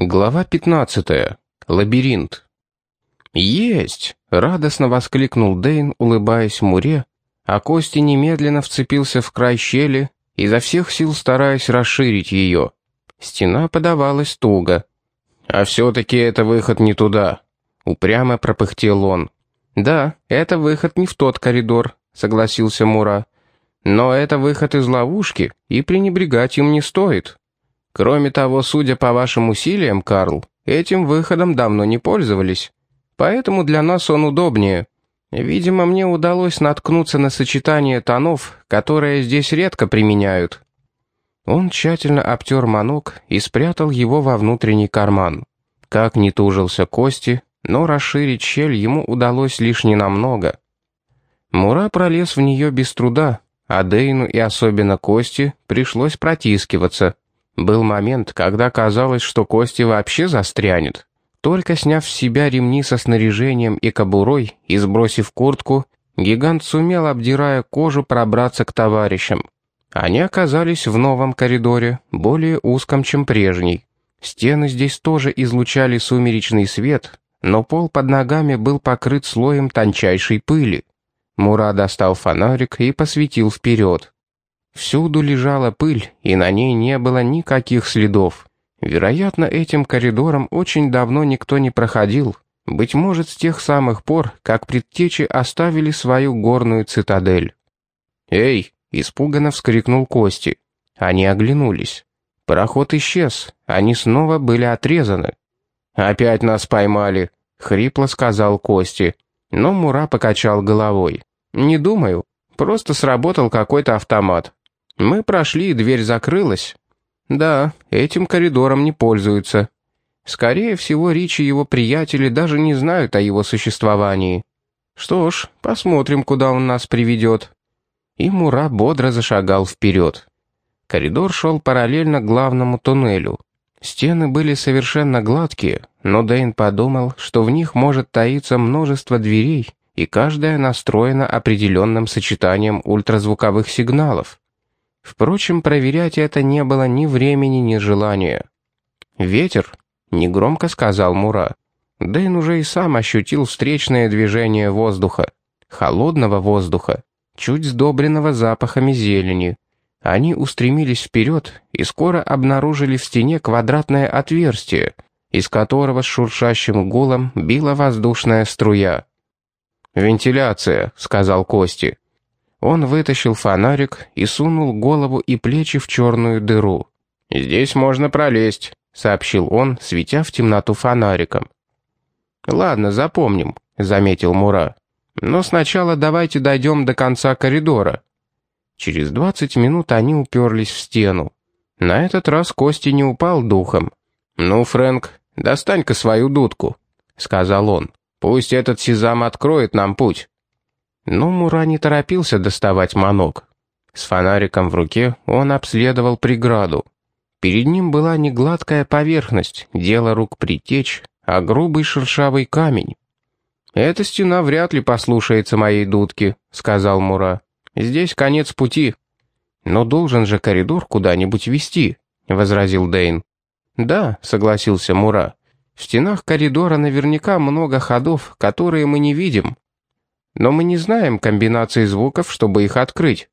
Глава 15. Лабиринт. «Есть!» — радостно воскликнул Дейн, улыбаясь Муре, а Кости немедленно вцепился в край щели, изо всех сил стараясь расширить ее. Стена подавалась туго. «А все-таки это выход не туда», — упрямо пропыхтел он. «Да, это выход не в тот коридор», — согласился Мура. «Но это выход из ловушки, и пренебрегать им не стоит». Кроме того, судя по вашим усилиям, Карл, этим выходом давно не пользовались. Поэтому для нас он удобнее. Видимо, мне удалось наткнуться на сочетание тонов, которые здесь редко применяют». Он тщательно обтер манок и спрятал его во внутренний карман. Как ни тужился Кости, но расширить щель ему удалось лишь ненамного. Мура пролез в нее без труда, а Дейну и особенно Кости пришлось протискиваться — был момент, когда казалось, что Кости вообще застрянет. Только сняв с себя ремни со снаряжением и кобурой и сбросив куртку, гигант сумел, обдирая кожу, пробраться к товарищам. Они оказались в новом коридоре, более узком, чем прежний. Стены здесь тоже излучали сумеречный свет, но пол под ногами был покрыт слоем тончайшей пыли. Мура достал фонарик и посветил вперед. Всюду лежала пыль, и на ней не было никаких следов. Вероятно, этим коридором очень давно никто не проходил. Быть может, с тех самых пор, как предтечи оставили свою горную цитадель. «Эй!» — испуганно вскрикнул Кости. Они оглянулись. Пароход исчез, они снова были отрезаны. «Опять нас поймали», — хрипло сказал Кости. Но Мура покачал головой. «Не думаю. Просто сработал какой-то автомат. Мы прошли, и дверь закрылась. Да, этим коридором не пользуются. Скорее всего, Ричи и его приятели даже не знают о его существовании. Что ж, посмотрим, куда он нас приведет. И Мура бодро зашагал вперед. Коридор шел параллельно главному туннелю. Стены были совершенно гладкие, но Дэйн подумал, что в них может таиться множество дверей, и каждая настроена определенным сочетанием ультразвуковых сигналов. Впрочем, проверять это не было ни времени, ни желания. «Ветер», — негромко сказал Мура. Дэйн уже и сам ощутил встречное движение воздуха. Холодного воздуха, чуть сдобренного запахами зелени. Они устремились вперед и скоро обнаружили в стене квадратное отверстие, из которого с шуршащим гулом била воздушная струя. «Вентиляция», — сказал Кости. Он вытащил фонарик и сунул голову и плечи в черную дыру. «Здесь можно пролезть», — сообщил он, светя в темноту фонариком. «Ладно, запомним», — заметил Мура. «Но сначала давайте дойдем до конца коридора». Через двадцать минут они уперлись в стену. На этот раз Кости не упал духом. «Ну, Фрэнк, достань-ка свою дудку», — сказал он. «Пусть этот сезам откроет нам путь». Но Мура не торопился доставать манок. С фонариком в руке он обследовал преграду. Перед ним была не гладкая поверхность, дело рук притечь, а грубый шершавый камень. «Эта стена вряд ли послушается моей дудки», — сказал Мура. «Здесь конец пути». «Но должен же коридор куда-нибудь вести», — возразил Дейн. «Да», — согласился Мура. «В стенах коридора наверняка много ходов, которые мы не видим но мы не знаем комбинации звуков, чтобы их открыть.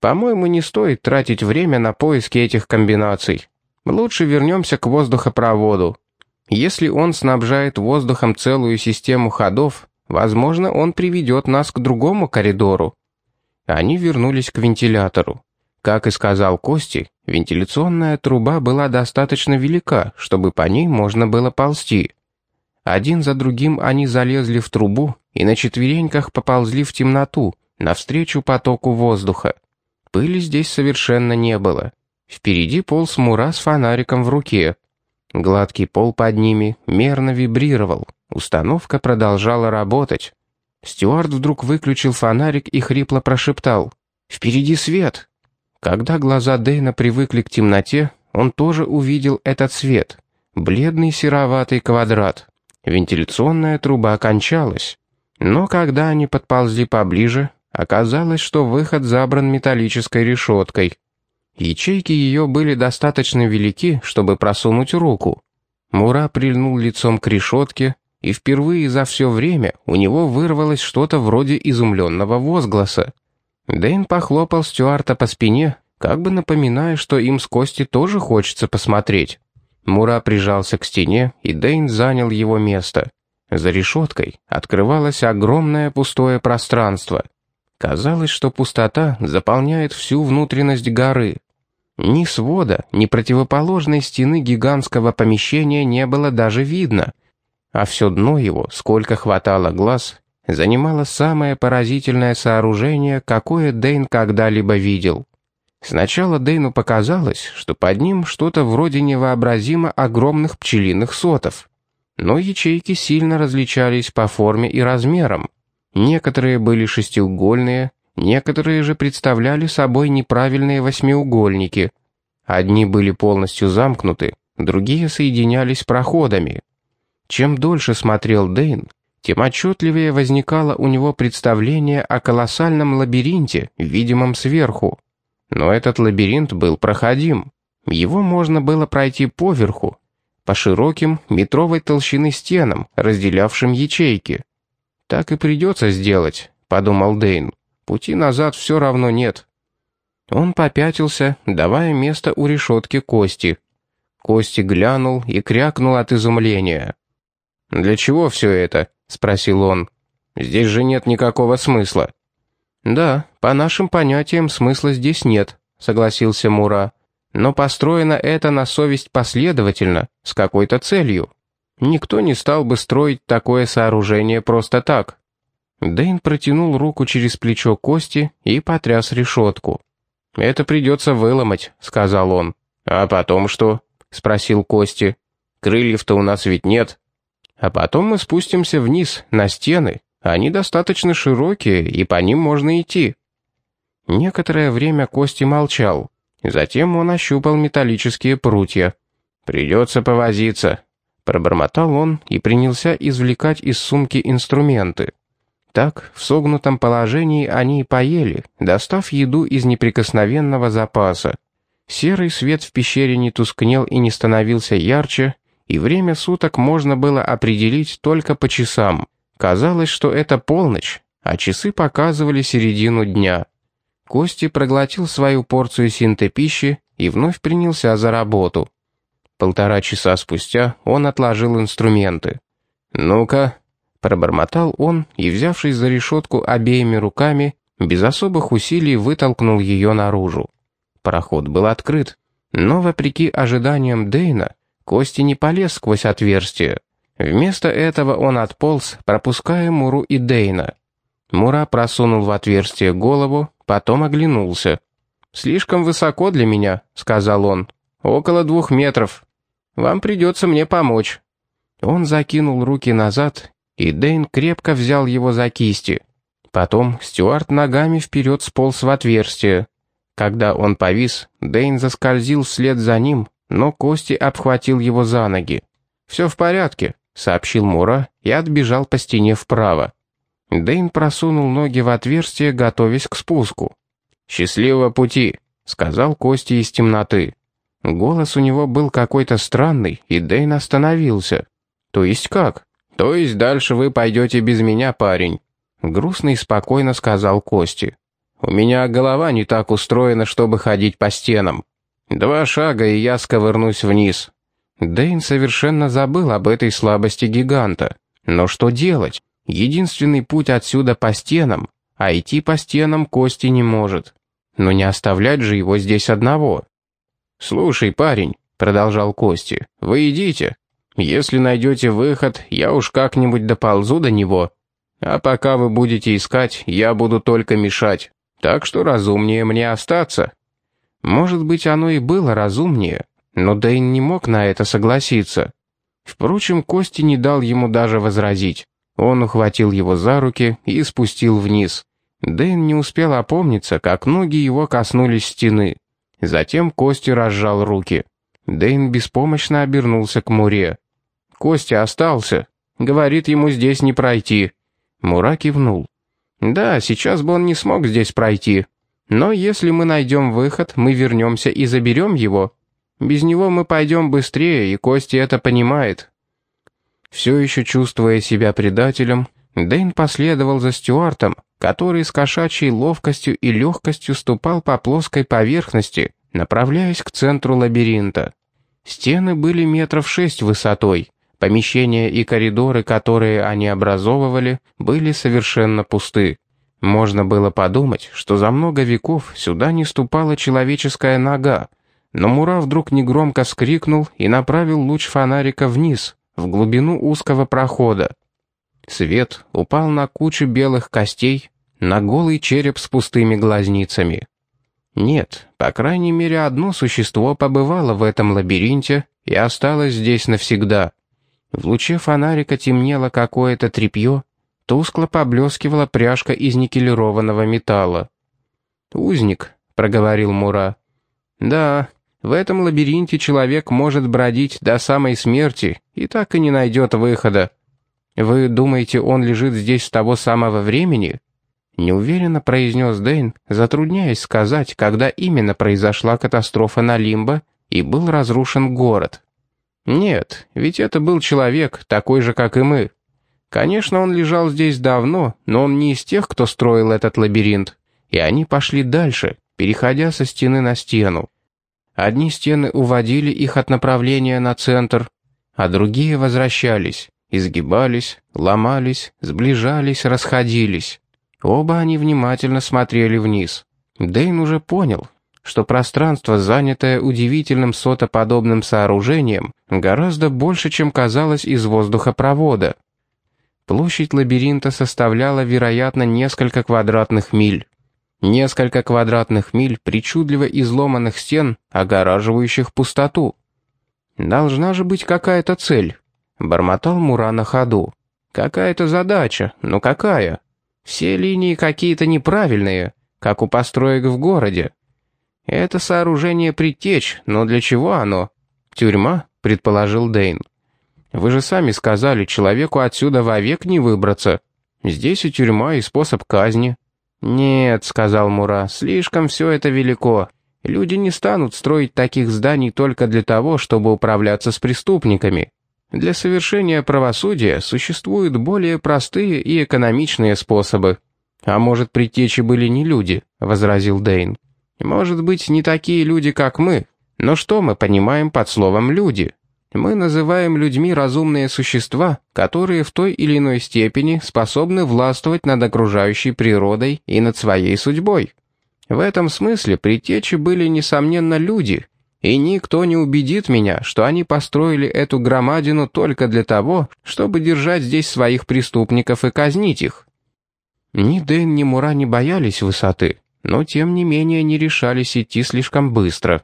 По-моему, не стоит тратить время на поиски этих комбинаций. Лучше вернемся к воздухопроводу. Если он снабжает воздухом целую систему ходов, возможно, он приведет нас к другому коридору. Они вернулись к вентилятору. Как и сказал Кости, вентиляционная труба была достаточно велика, чтобы по ней можно было ползти. Один за другим они залезли в трубу и на четвереньках поползли в темноту, навстречу потоку воздуха. Пыли здесь совершенно не было. Впереди полз Мура с фонариком в руке. Гладкий пол под ними мерно вибрировал. Установка продолжала работать. Стюарт вдруг выключил фонарик и хрипло прошептал. «Впереди свет!» Когда глаза Дэйна привыкли к темноте, он тоже увидел этот свет. Бледный сероватый квадрат. Вентиляционная труба кончалась. Но когда они подползли поближе, оказалось, что выход забран металлической решеткой. Ячейки ее были достаточно велики, чтобы просунуть руку. Мура прильнул лицом к решетке, и впервые за все время у него вырвалось что-то вроде изумленного возгласа. Дэйн похлопал Стюарта по спине, как бы напоминая, что им с Кости тоже хочется посмотреть. Мура прижался к стене, и Дэйн занял его место. За решеткой открывалось огромное пустое пространство. Казалось, что пустота заполняет всю внутренность горы. Ни свода, ни противоположной стены гигантского помещения не было даже видно, а все дно его, сколько хватало глаз, занимало самое поразительное сооружение, какое Дейн когда-либо видел. Сначала Дейну показалось, что под ним что-то вроде невообразимо огромных пчелиных сотов. Но ячейки сильно различались по форме и размерам. Некоторые были шестиугольные, некоторые же представляли собой неправильные восьмиугольники. Одни были полностью замкнуты, другие соединялись проходами. Чем дольше смотрел Дейн, тем отчетливее возникало у него представление о колоссальном лабиринте, видимом сверху. Но этот лабиринт был проходим. Его можно было пройти поверху, по широким метровой толщины стенам, разделявшим ячейки. «Так и придется сделать», — подумал Дейн. «Пути назад все равно нет». Он попятился, давая место у решетки Кости. Кости глянул и крякнул от изумления. «Для чего все это?» — спросил он. «Здесь же нет никакого смысла». «Да, по нашим понятиям смысла здесь нет», — согласился Мура. «Но построено это на совесть последовательно, с какой-то целью. Никто не стал бы строить такое сооружение просто так». Дэйн протянул руку через плечо Кости и потряс решетку. «Это придется выломать», — сказал он. «А потом что?» — спросил Кости. «Крыльев-то у нас ведь нет». «А потом мы спустимся вниз, на стены, они достаточно широкие, и по ним можно идти». Некоторое время Кости молчал. Затем он ощупал металлические прутья. «Придется повозиться», — пробормотал он и принялся извлекать из сумки инструменты. Так, в согнутом положении они и поели, достав еду из неприкосновенного запаса. Серый свет в пещере не тускнел и не становился ярче, и время суток можно было определить только по часам. Казалось, что это полночь, а часы показывали середину дня. Кости проглотил свою порцию синтепищи и вновь принялся за работу. Полтора часа спустя он отложил инструменты. «Ну-ка», — пробормотал он и, взявшись за решетку обеими руками, без особых усилий вытолкнул ее наружу. Проход был открыт, но, вопреки ожиданиям Дейна, Кости не полез сквозь отверстие. Вместо этого он отполз, пропуская Муру и Дейна. Мура просунул в отверстие голову, потом оглянулся. «Слишком высоко для меня», — сказал он. «Около двух метров. Вам придется мне помочь». Он закинул руки назад, и Дейн крепко взял его за кисти. Потом Стюарт ногами вперед сполз в отверстие. Когда он повис, Дейн заскользил вслед за ним, но Кости обхватил его за ноги. «Все в порядке», — сообщил Мура и отбежал по стене вправо. Дэйн просунул ноги в отверстие, готовясь к спуску. «Счастливого пути», — сказал Кости из темноты. Голос у него был какой-то странный, и Дэйн остановился. «То есть как?» «То есть дальше вы пойдете без меня, парень?» Грустно и спокойно сказал Кости. «У меня голова не так устроена, чтобы ходить по стенам. Два шага, и я сковырнусь вниз. Дэйн совершенно забыл об этой слабости гиганта. Но что делать? Единственный путь отсюда по стенам, а идти по стенам Кости не может. Но не оставлять же его здесь одного. «Слушай, парень», — продолжал Кости, — «вы идите. Если найдете выход, я уж как-нибудь доползу до него. А пока вы будете искать, я буду только мешать. Так что разумнее мне остаться». Может быть, оно и было разумнее, но Дэйн не мог на это согласиться. Впрочем, Кости не дал ему даже возразить. Он ухватил его за руки и спустил вниз. Дэйн не успел опомниться, как ноги его коснулись стены. Затем Кости разжал руки. Дэйн беспомощно обернулся к Муре. «Костя остался. Говорит, ему здесь не пройти». Мура кивнул. «Да, сейчас бы он не смог здесь пройти. Но если мы найдем выход, мы вернемся и заберем его». Без него мы пойдем быстрее, и Кости это понимает». Все еще чувствуя себя предателем, Дэйн последовал за Стюартом, который с кошачьей ловкостью и легкостью ступал по плоской поверхности, направляясь к центру лабиринта. Стены были метров шесть высотой, помещения и коридоры, которые они образовывали, были совершенно пусты. Можно было подумать, что за много веков сюда не ступала человеческая нога, но Мура вдруг негромко вскрикнул и направил луч фонарика вниз, в глубину узкого прохода. Свет упал на кучу белых костей, на голый череп с пустыми глазницами. Нет, по крайней мере, одно существо побывало в этом лабиринте и осталось здесь навсегда. В луче фонарика темнело какое-то тряпье, тускло поблескивала пряжка из никелированного металла. «Узник», — проговорил Мура. «Да, в этом лабиринте человек может бродить до самой смерти и так и не найдет выхода. Вы думаете, он лежит здесь с того самого времени?» Неуверенно произнес Дэйн, затрудняясь сказать, когда именно произошла катастрофа на Лимбо и был разрушен город. «Нет, ведь это был человек, такой же, как и мы. Конечно, он лежал здесь давно, но он не из тех, кто строил этот лабиринт. И они пошли дальше, переходя со стены на стену. Одни стены уводили их от направления на центр, а другие возвращались, изгибались, ломались, сближались, расходились. Оба они внимательно смотрели вниз. Дэйн уже понял, что пространство, занятое удивительным сотоподобным сооружением, гораздо больше, чем казалось из воздухопровода. Площадь лабиринта составляла, вероятно, несколько квадратных миль. Несколько квадратных миль причудливо изломанных стен, огораживающих пустоту. «Должна же быть какая-то цель», — бормотал Мура на ходу. «Какая-то задача, но какая?» Все линии какие-то неправильные, как у построек в городе. Это сооружение предтеч, но для чего оно? Тюрьма, предположил Дейн. Вы же сами сказали, человеку отсюда вовек не выбраться. Здесь и тюрьма, и способ казни. Нет, сказал Мура, слишком все это велико. Люди не станут строить таких зданий только для того, чтобы управляться с преступниками. Для совершения правосудия существуют более простые и экономичные способы. А может, предтечи были не люди, возразил Дейн. Может быть, не такие люди, как мы. Но что мы понимаем под словом «люди»? Мы называем людьми разумные существа, которые в той или иной степени способны властвовать над окружающей природой и над своей судьбой. В этом смысле предтечи были, несомненно, люди, и никто не убедит меня, что они построили эту громадину только для того, чтобы держать здесь своих преступников и казнить их. Ни Дэн, ни Мура не боялись высоты, но тем не менее не решались идти слишком быстро.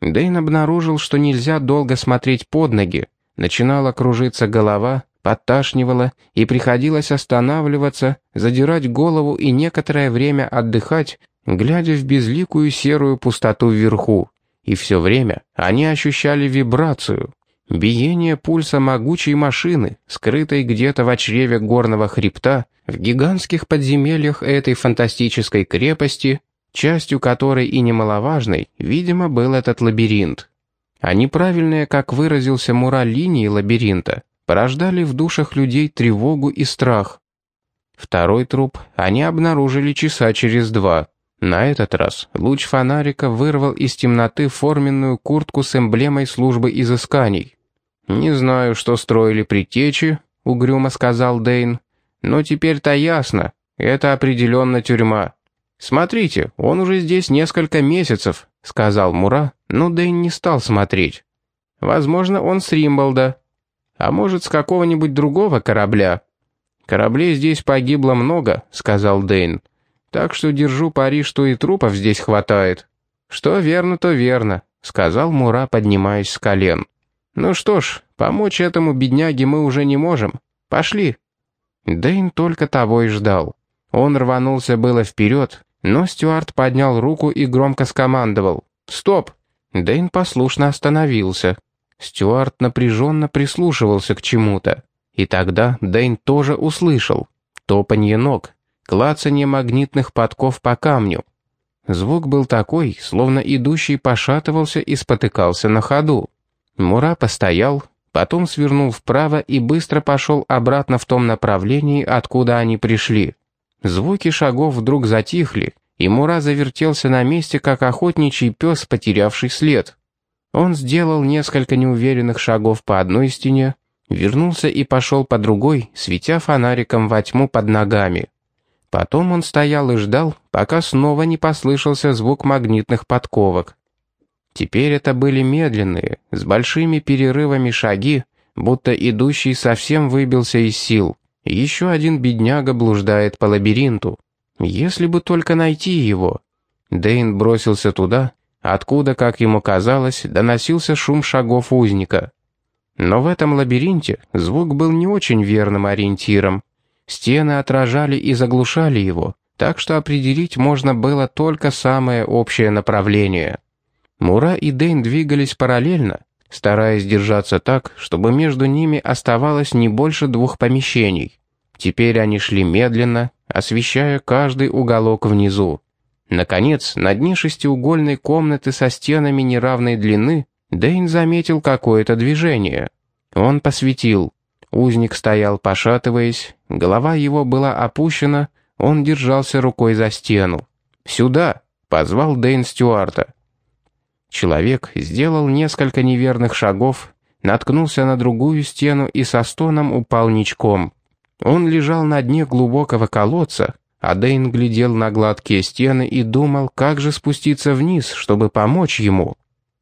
Дэйн обнаружил, что нельзя долго смотреть под ноги. Начинала кружиться голова, подташнивала, и приходилось останавливаться, задирать голову и некоторое время отдыхать, глядя в безликую серую пустоту вверху. И все время они ощущали вибрацию, биение пульса могучей машины, скрытой где-то в чреве горного хребта, в гигантских подземельях этой фантастической крепости, частью которой и немаловажной, видимо, был этот лабиринт. А неправильные, как выразился Мура, линии лабиринта порождали в душах людей тревогу и страх. Второй труп они обнаружили часа через два. На этот раз луч фонарика вырвал из темноты форменную куртку с эмблемой службы изысканий. «Не знаю, что строили предтечи», — угрюмо сказал Дейн, «но теперь-то ясно, это определенно тюрьма. Смотрите, он уже здесь несколько месяцев», — сказал Мура, но Дейн не стал смотреть. «Возможно, он с Римболда, а может, с какого-нибудь другого корабля». «Кораблей здесь погибло много», — сказал Дейн. Так что держу пари, что и трупов здесь хватает. Что верно, то верно, сказал Мура, поднимаясь с колен. Ну что ж, помочь этому бедняге мы уже не можем. Пошли. Дэйн только того и ждал. Он рванулся было вперед, но Стюарт поднял руку и громко скомандовал. «Стоп!» Дэйн послушно остановился. Стюарт напряженно прислушивался к чему-то. И тогда Дэйн тоже услышал. Топанье ног, клацанье магнитных подков по камню. Звук был такой, словно идущий пошатывался и спотыкался на ходу. Мура постоял, потом свернул вправо и быстро пошел обратно в том направлении, откуда они пришли. Звуки шагов вдруг затихли, и Мура завертелся на месте, как охотничий пес, потерявший след. Он сделал несколько неуверенных шагов по одной стене, вернулся и пошел по другой, светя фонариком во тьму под ногами. Потом он стоял и ждал, пока снова не послышался звук магнитных подковок. Теперь это были медленные, с большими перерывами шаги, будто идущий совсем выбился из сил. Еще один бедняга блуждает по лабиринту. Если бы только найти его. Дейн бросился туда, откуда, как ему казалось, доносился шум шагов узника. Но в этом лабиринте звук был не очень верным ориентиром. Стены отражали и заглушали его, так что определить можно было только самое общее направление. Мура и Дейн двигались параллельно, стараясь держаться так, чтобы между ними оставалось не больше двух помещений. Теперь они шли медленно, освещая каждый уголок внизу. Наконец, на дне шестиугольной комнаты со стенами неравной длины Дейн заметил какое-то движение. Он посветил. Узник стоял, пошатываясь, голова его была опущена, он держался рукой за стену. «Сюда!» — позвал Дейн Стюарта. Человек сделал несколько неверных шагов, наткнулся на другую стену и со стоном упал ничком. Он лежал на дне глубокого колодца, а Дейн глядел на гладкие стены и думал, как же спуститься вниз, чтобы помочь ему.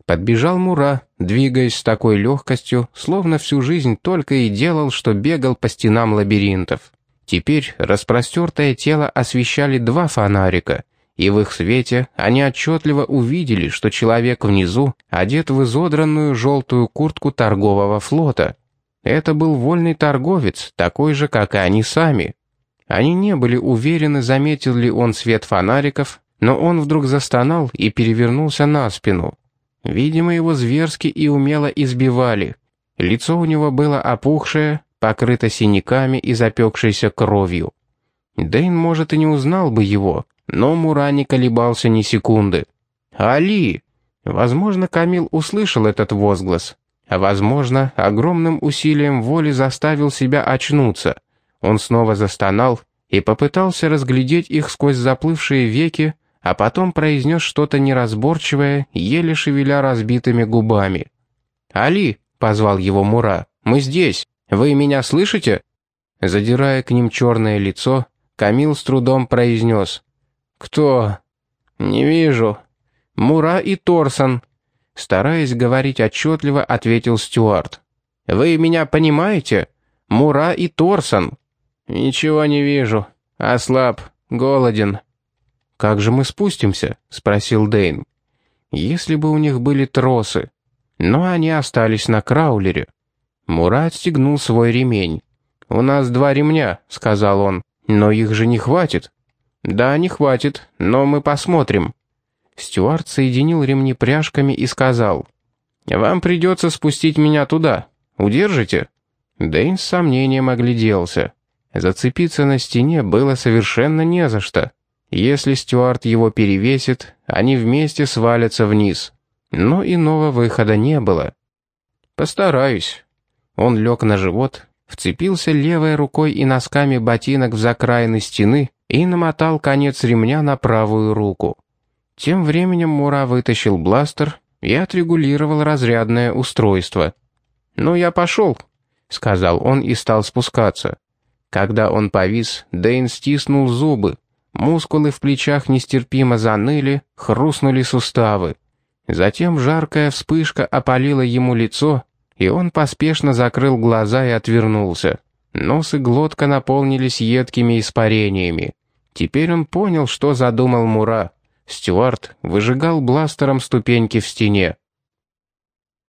Подбежал Мура, двигаясь с такой легкостью, словно всю жизнь только и делал, что бегал по стенам лабиринтов. Теперь распростертое тело освещали два фонарика, и в их свете они отчетливо увидели, что человек внизу одет в изодранную желтую куртку торгового флота. Это был вольный торговец, такой же, как и они сами. Они не были уверены, заметил ли он свет фонариков, но он вдруг застонал и перевернулся на спину. Видимо, его зверски и умело избивали. Лицо у него было опухшее, покрыто синяками и запекшейся кровью. Дэйн, может, и не узнал бы его, но Мура не колебался ни секунды. «Али!» Возможно, Камил услышал этот возглас, а, возможно, огромным усилием воли заставил себя очнуться. Он снова застонал и попытался разглядеть их сквозь заплывшие веки, а потом произнес что-то неразборчивое, еле шевеля разбитыми губами. «Али!» — позвал его Мура. «Мы здесь! Вы меня слышите?» Задирая к ним черное лицо, Камил с трудом произнес. «Кто?» «Не вижу». «Мура и Торсон», — стараясь говорить отчетливо, ответил Стюарт. «Вы меня понимаете? Мура и Торсон». «Ничего не вижу. Ослаб, голоден». «Как же мы спустимся?» — спросил Дейн. «Если бы у них были тросы». Но они остались на краулере. Мурат стегнул свой ремень. «У нас два ремня», — сказал он. «Но их же не хватит». «Да, не хватит, но мы посмотрим». Стюарт соединил ремни пряжками и сказал. «Вам придется спустить меня туда. Удержите?» Дэйн с сомнением огляделся. Зацепиться на стене было совершенно не за что. Если Стюарт его перевесит, они вместе свалятся вниз. Но иного выхода не было. «Постараюсь». Он лег на живот, вцепился левой рукой и носками ботинок в закраины стены и намотал конец ремня на правую руку. Тем временем Мура вытащил бластер и отрегулировал разрядное устройство. «Ну, я пошел», — сказал он и стал спускаться. Когда он повис, Дэйн стиснул зубы, Мускулы в плечах нестерпимо заныли, хрустнули суставы. Затем жаркая вспышка опалила ему лицо, и он поспешно закрыл глаза и отвернулся. Нос и глотка наполнились едкими испарениями. Теперь он понял, что задумал Мура. Стюарт выжигал бластером ступеньки в стене.